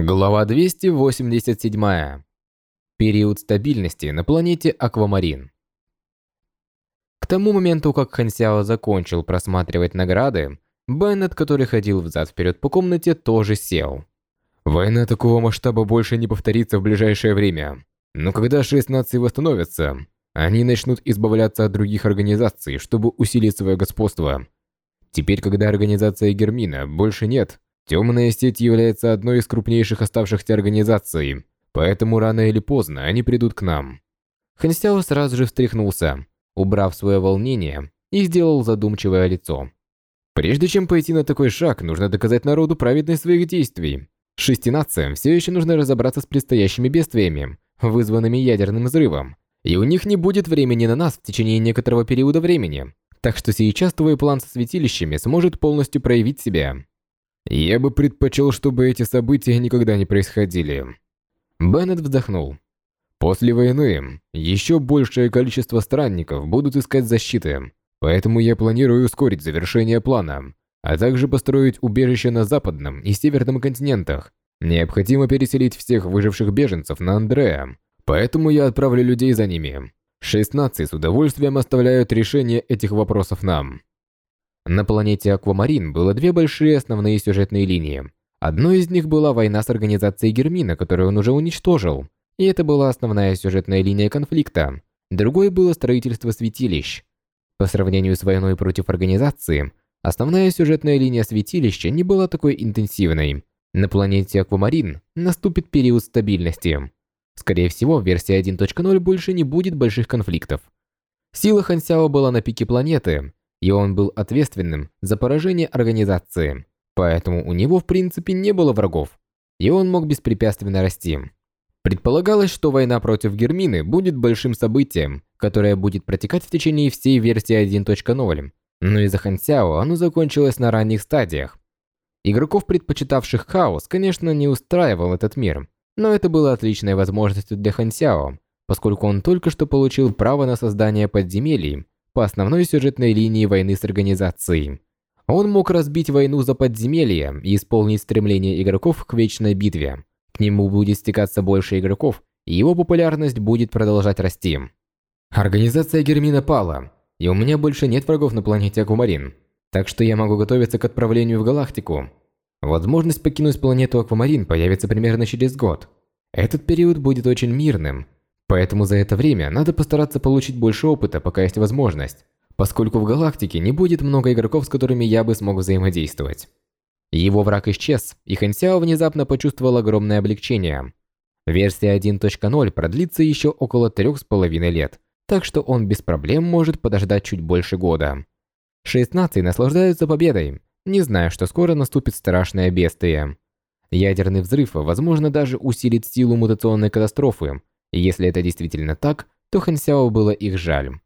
Глава 287. Период стабильности на планете Аквамарин. К тому моменту, как Хан Сяо закончил просматривать награды, Беннет, который ходил взад-вперед по комнате, тоже сел. Война такого масштаба больше не повторится в ближайшее время. Но когда шесть наций восстановятся, они начнут избавляться от других организаций, чтобы усилить свое господство. Теперь, когда организация Гермина больше нет, Темная сеть является одной из крупнейших оставшихся организаций, поэтому рано или поздно они придут к нам. Хансяо сразу же встряхнулся, убрав свое волнение, и сделал задумчивое лицо. Прежде чем пойти на такой шаг, нужно доказать народу праведность своих действий. Шести нациям все еще нужно разобраться с предстоящими бедствиями, вызванными ядерным взрывом, и у них не будет времени на нас в течение некоторого периода времени. Так что сейчас твой план со святилищами сможет полностью проявить себя. Я бы предпочел, чтобы эти события никогда не происходили. Беннет вздохнул. После войны еще большее количество странников будут искать защиты, поэтому я планирую ускорить завершение плана, а также построить убежище на западном и северном континентах. Необходимо переселить всех выживших беженцев на Андреа, поэтому я отправлю людей за ними. Шесть наций с удовольствием оставляют решение этих вопросов нам. На планете Аквамарин было две большие основные сюжетные линии. Одной из них была война с организацией Гермина, которую он уже уничтожил, и это была основная сюжетная линия конфликта. Другой было строительство святилищ. По сравнению с войной против организации, основная сюжетная линия святилища не была такой интенсивной. На планете Аквамарин наступит период стабильности. Скорее всего, в версии 1.0 больше не будет больших конфликтов. Сила Хансяо была на пике планеты, и он был ответственным за поражение организации, поэтому у него в принципе не было врагов, и он мог беспрепятственно расти. Предполагалось, что война против Гермины будет большим событием, которое будет протекать в течение всей версии 1.0, но из-за Хансяо оно закончилось на ранних стадиях. Игроков, предпочитавших хаос, конечно, не устраивал этот мир, но это было отличной возможностью для Хансяо, поскольку он только что получил право на создание подземелий по основной сюжетной линии войны с организацией. Он мог разбить войну за подземелье и исполнить стремление игроков к вечной битве. К нему будет стекаться больше игроков, и его популярность будет продолжать расти. Организация Гермина пала, и у меня больше нет врагов на планете Аквамарин, так что я могу готовиться к отправлению в галактику. Возможность покинуть планету Аквамарин появится примерно через год. Этот период будет очень мирным, Поэтому за это время надо постараться получить больше опыта, пока есть возможность, поскольку в галактике не будет много игроков, с которыми я бы смог взаимодействовать. Его враг исчез, и Хансяо внезапно почувствовал огромное облегчение. Версия 1.0 продлится еще около трех с половиной лет, так что он без проблем может подождать чуть больше года. Шесть наций наслаждаются победой, не зная, что скоро наступит страшное бедствие. Ядерный взрыв, возможно, даже усилит силу мутационной катастрофы, и если это действительно так, то Хансяо было их жаль.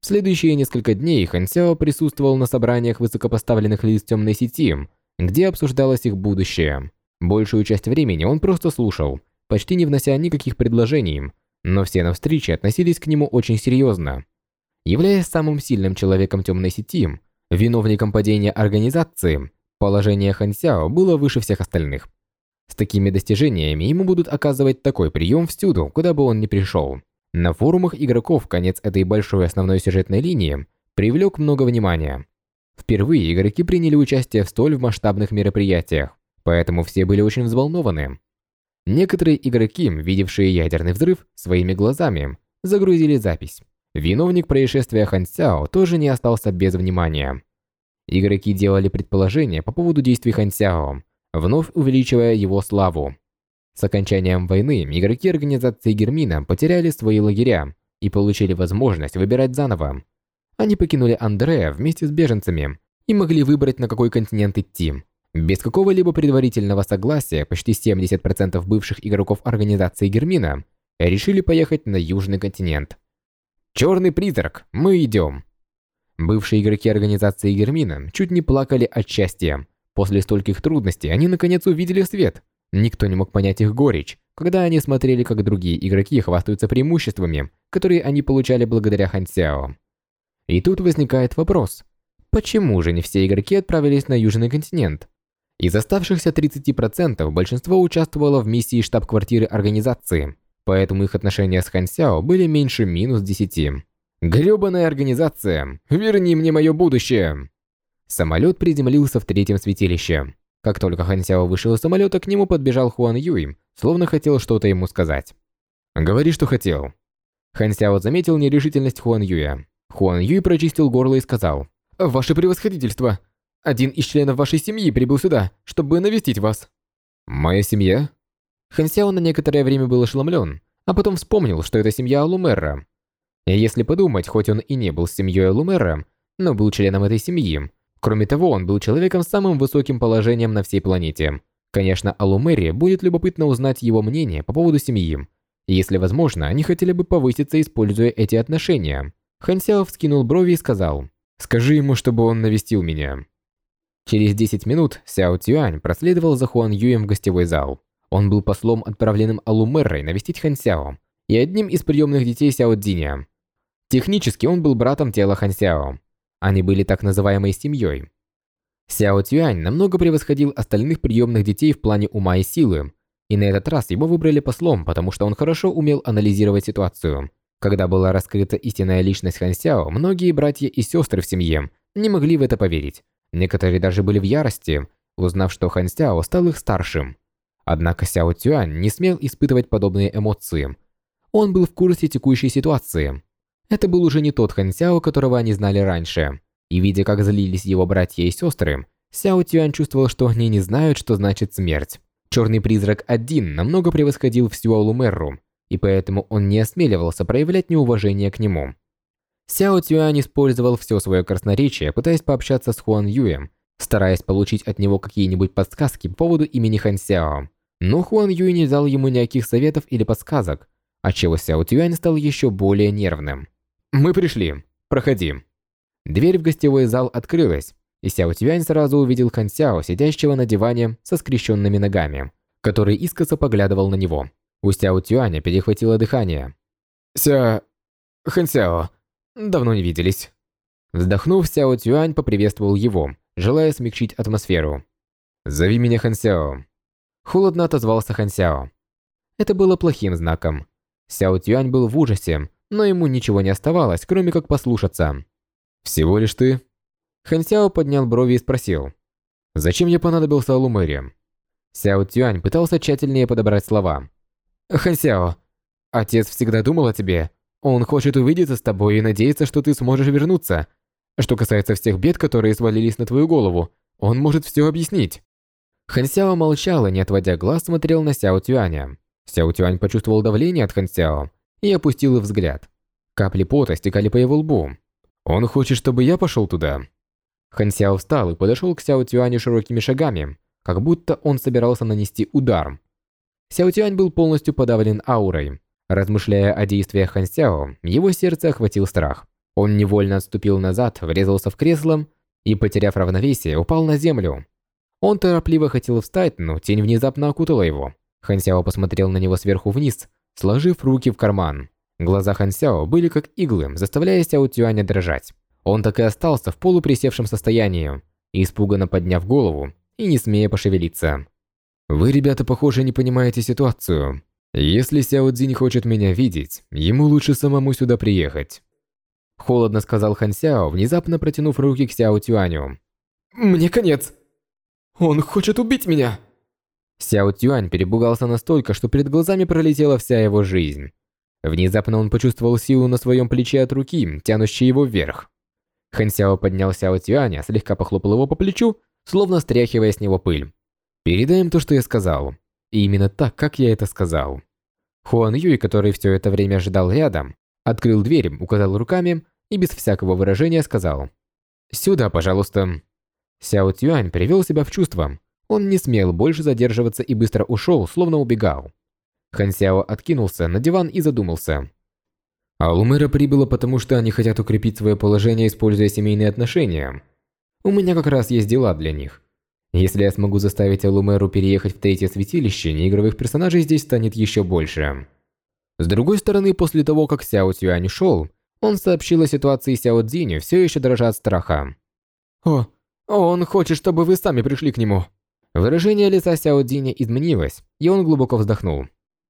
В следующие несколько дней Хансяо присутствовал на собраниях высокопоставленных лиц темной сети, где обсуждалось их будущее. Большую часть времени он просто слушал, почти не внося никаких предложений, но все на встрече относились к нему очень серьезно. Являясь самым сильным человеком темной сети, виновником падения организации, положение Хансяо было выше всех остальных. С такими достижениями ему будут оказывать такой прием всюду, куда бы он ни пришел. На форумах игроков конец этой большой основной сюжетной линии привлек много внимания. Впервые игроки приняли участие в столь масштабных мероприятиях, поэтому все были очень взволнованы. Некоторые игроки, видевшие ядерный взрыв своими глазами, загрузили запись. Виновник происшествия Хан Сяо тоже не остался без внимания. Игроки делали предположения по поводу действий Хан Сяо, вновь увеличивая его славу. С окончанием войны игроки организации Гермина потеряли свои лагеря и получили возможность выбирать заново. Они покинули Андрея вместе с беженцами и могли выбрать, на какой континент идти. Без какого-либо предварительного согласия почти 70% бывших игроков организации Гермина решили поехать на Южный континент. «Черный призрак, мы идем!» Бывшие игроки организации Гермина чуть не плакали от счастья, После стольких трудностей они наконец увидели свет. Никто не мог понять их горечь, когда они смотрели, как другие игроки хвастаются преимуществами, которые они получали благодаря Хан Сяо. И тут возникает вопрос. Почему же не все игроки отправились на Южный континент? Из оставшихся 30% большинство участвовало в миссии штаб-квартиры организации, поэтому их отношения с Хан Сяо были меньше минус 10. Грёбаная организация! Верни мне мое будущее! Самолет приземлился в третьем святилище. Как только Хан Сяо вышел из самолета, к нему подбежал Хуан Юй, словно хотел что-то ему сказать. «Говори, что хотел». Хан Сяо заметил нерешительность Хуан Юя. Хуан Юй прочистил горло и сказал. «Ваше превосходительство! Один из членов вашей семьи прибыл сюда, чтобы навестить вас». «Моя семья?» Хан Сяо на некоторое время был ошеломлен, а потом вспомнил, что это семья Алумерра. Если подумать, хоть он и не был семьей Алумерра, но был членом этой семьи. Кроме того, он был человеком с самым высоким положением на всей планете. Конечно, Алумерре будет любопытно узнать его мнение по поводу семьи. Если возможно, они хотели бы повыситься, используя эти отношения. Хан Сяо вскинул брови и сказал, «Скажи ему, чтобы он навестил меня». Через 10 минут Сяо Цюань проследовал за Хуан Юем в гостевой зал. Он был послом, отправленным Алумеррой навестить Хан Сяо и одним из приемных детей Сяо Цзиня. Технически он был братом тела Хан Сяо. Они были так называемой семьей. Сяо Цюань намного превосходил остальных приемных детей в плане ума и силы, и на этот раз его выбрали послом, потому что он хорошо умел анализировать ситуацию. Когда была раскрыта истинная личность Хан Сяо, многие братья и сестры в семье не могли в это поверить. Некоторые даже были в ярости, узнав, что Хан Сяо стал их старшим. Однако Сяо Цюань не смел испытывать подобные эмоции. Он был в курсе текущей ситуации. Это был уже не тот Хан Сяо, которого они знали раньше. И видя, как злились его братья и сестры, Сяо Цюань чувствовал, что они не знают, что значит смерть. Черный призрак один намного превосходил всю Алумерру, и поэтому он не осмеливался проявлять неуважение к нему. Сяо Цюань использовал все свое красноречие, пытаясь пообщаться с Хуан Юем, стараясь получить от него какие-нибудь подсказки по поводу имени Хан Сяо. Но Хуан Юй не дал ему никаких советов или подсказок, отчего Сяо Тюань стал еще более нервным. «Мы пришли. Проходи». Дверь в гостевой зал открылась, и Сяо Тюань сразу увидел Хан Сяо, сидящего на диване со скрещенными ногами, который искоса поглядывал на него. У Сяо Тюаня перехватило дыхание. «Ся... Хан Сяо, давно не виделись». Вздохнув, Сяо Тюань поприветствовал его, желая смягчить атмосферу. «Зови меня Хан Сяо». Холодно отозвался Хан Сяо. Это было плохим знаком. Сяо Тюань был в ужасе, но ему ничего не оставалось, кроме как послушаться. «Всего лишь ты?» Хан Сяо поднял брови и спросил. «Зачем я понадобился Алумэре?» Сяо Тюань пытался тщательнее подобрать слова. «Хан Сяо, отец всегда думал о тебе. Он хочет увидеться с тобой и надеется, что ты сможешь вернуться. Что касается всех бед, которые свалились на твою голову, он может все объяснить». Хан Сяо молчал и, не отводя глаз, смотрел на Сяо Тюаня. Сяо Тюань почувствовал давление от Хан Сяо и опустил взгляд. Капли пота стекали по его лбу. «Он хочет, чтобы я пошел туда?» Хан Сяо встал и подошел к Сяо Тюаню широкими шагами, как будто он собирался нанести удар. Сяо Тюань был полностью подавлен аурой. Размышляя о действиях Хан Сяо, его сердце охватил страх. Он невольно отступил назад, врезался в кресло и, потеряв равновесие, упал на землю. Он торопливо хотел встать, но тень внезапно окутала его. Хансяо посмотрел на него сверху вниз, сложив руки в карман. Глаза Хансяо были как иглы, заставляя Сяо Тюаня дрожать. Он так и остался в полуприсевшем состоянии, испуганно подняв голову и не смея пошевелиться. «Вы, ребята, похоже, не понимаете ситуацию. Если Сяо Цзинь хочет меня видеть, ему лучше самому сюда приехать». Холодно сказал Хан Сяо, внезапно протянув руки к Сяо Тюаню. «Мне конец!» Он хочет убить меня!» Сяо Тюань перепугался настолько, что перед глазами пролетела вся его жизнь. Внезапно он почувствовал силу на своем плече от руки, тянущей его вверх. Хэн Сяо поднял Сяо Тюаня, слегка похлопал его по плечу, словно стряхивая с него пыль. «Передай им то, что я сказал. И именно так, как я это сказал». Хуан Юй, который все это время ожидал рядом, открыл дверь, указал руками и без всякого выражения сказал «Сюда, пожалуйста». Сяо Тюань привел себя в чувство. Он не смел больше задерживаться и быстро ушел, словно убегал. Хан Сяо откинулся на диван и задумался. Алумера прибыла потому, что они хотят укрепить свое положение, используя семейные отношения. У меня как раз есть дела для них. Если я смогу заставить Алумеру переехать в третье святилище, неигровых персонажей здесь станет еще больше. С другой стороны, после того, как Сяо Цюань ушел, он сообщил о ситуации Сяо Цзиню, все еще дрожа от страха. «О, он хочет, чтобы вы сами пришли к нему. Выражение лица Сяо Диня изменилось, и он глубоко вздохнул.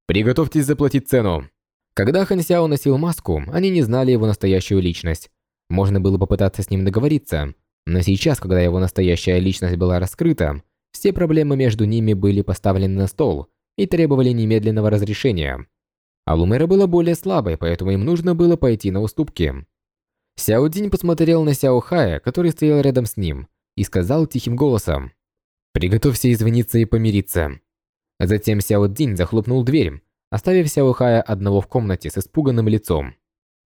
«Приготовьтесь заплатить цену». Когда Хан Сяо носил маску, они не знали его настоящую личность. Можно было попытаться с ним договориться, но сейчас, когда его настоящая личность была раскрыта, все проблемы между ними были поставлены на стол и требовали немедленного разрешения. А Лумера была более слабой, поэтому им нужно было пойти на уступки. Сяо Динь посмотрел на Сяо Хая, который стоял рядом с ним, и сказал тихим голосом «Приготовься извиниться и помириться». Затем Сяо Динь захлопнул дверь, оставив Сяо Хая одного в комнате с испуганным лицом.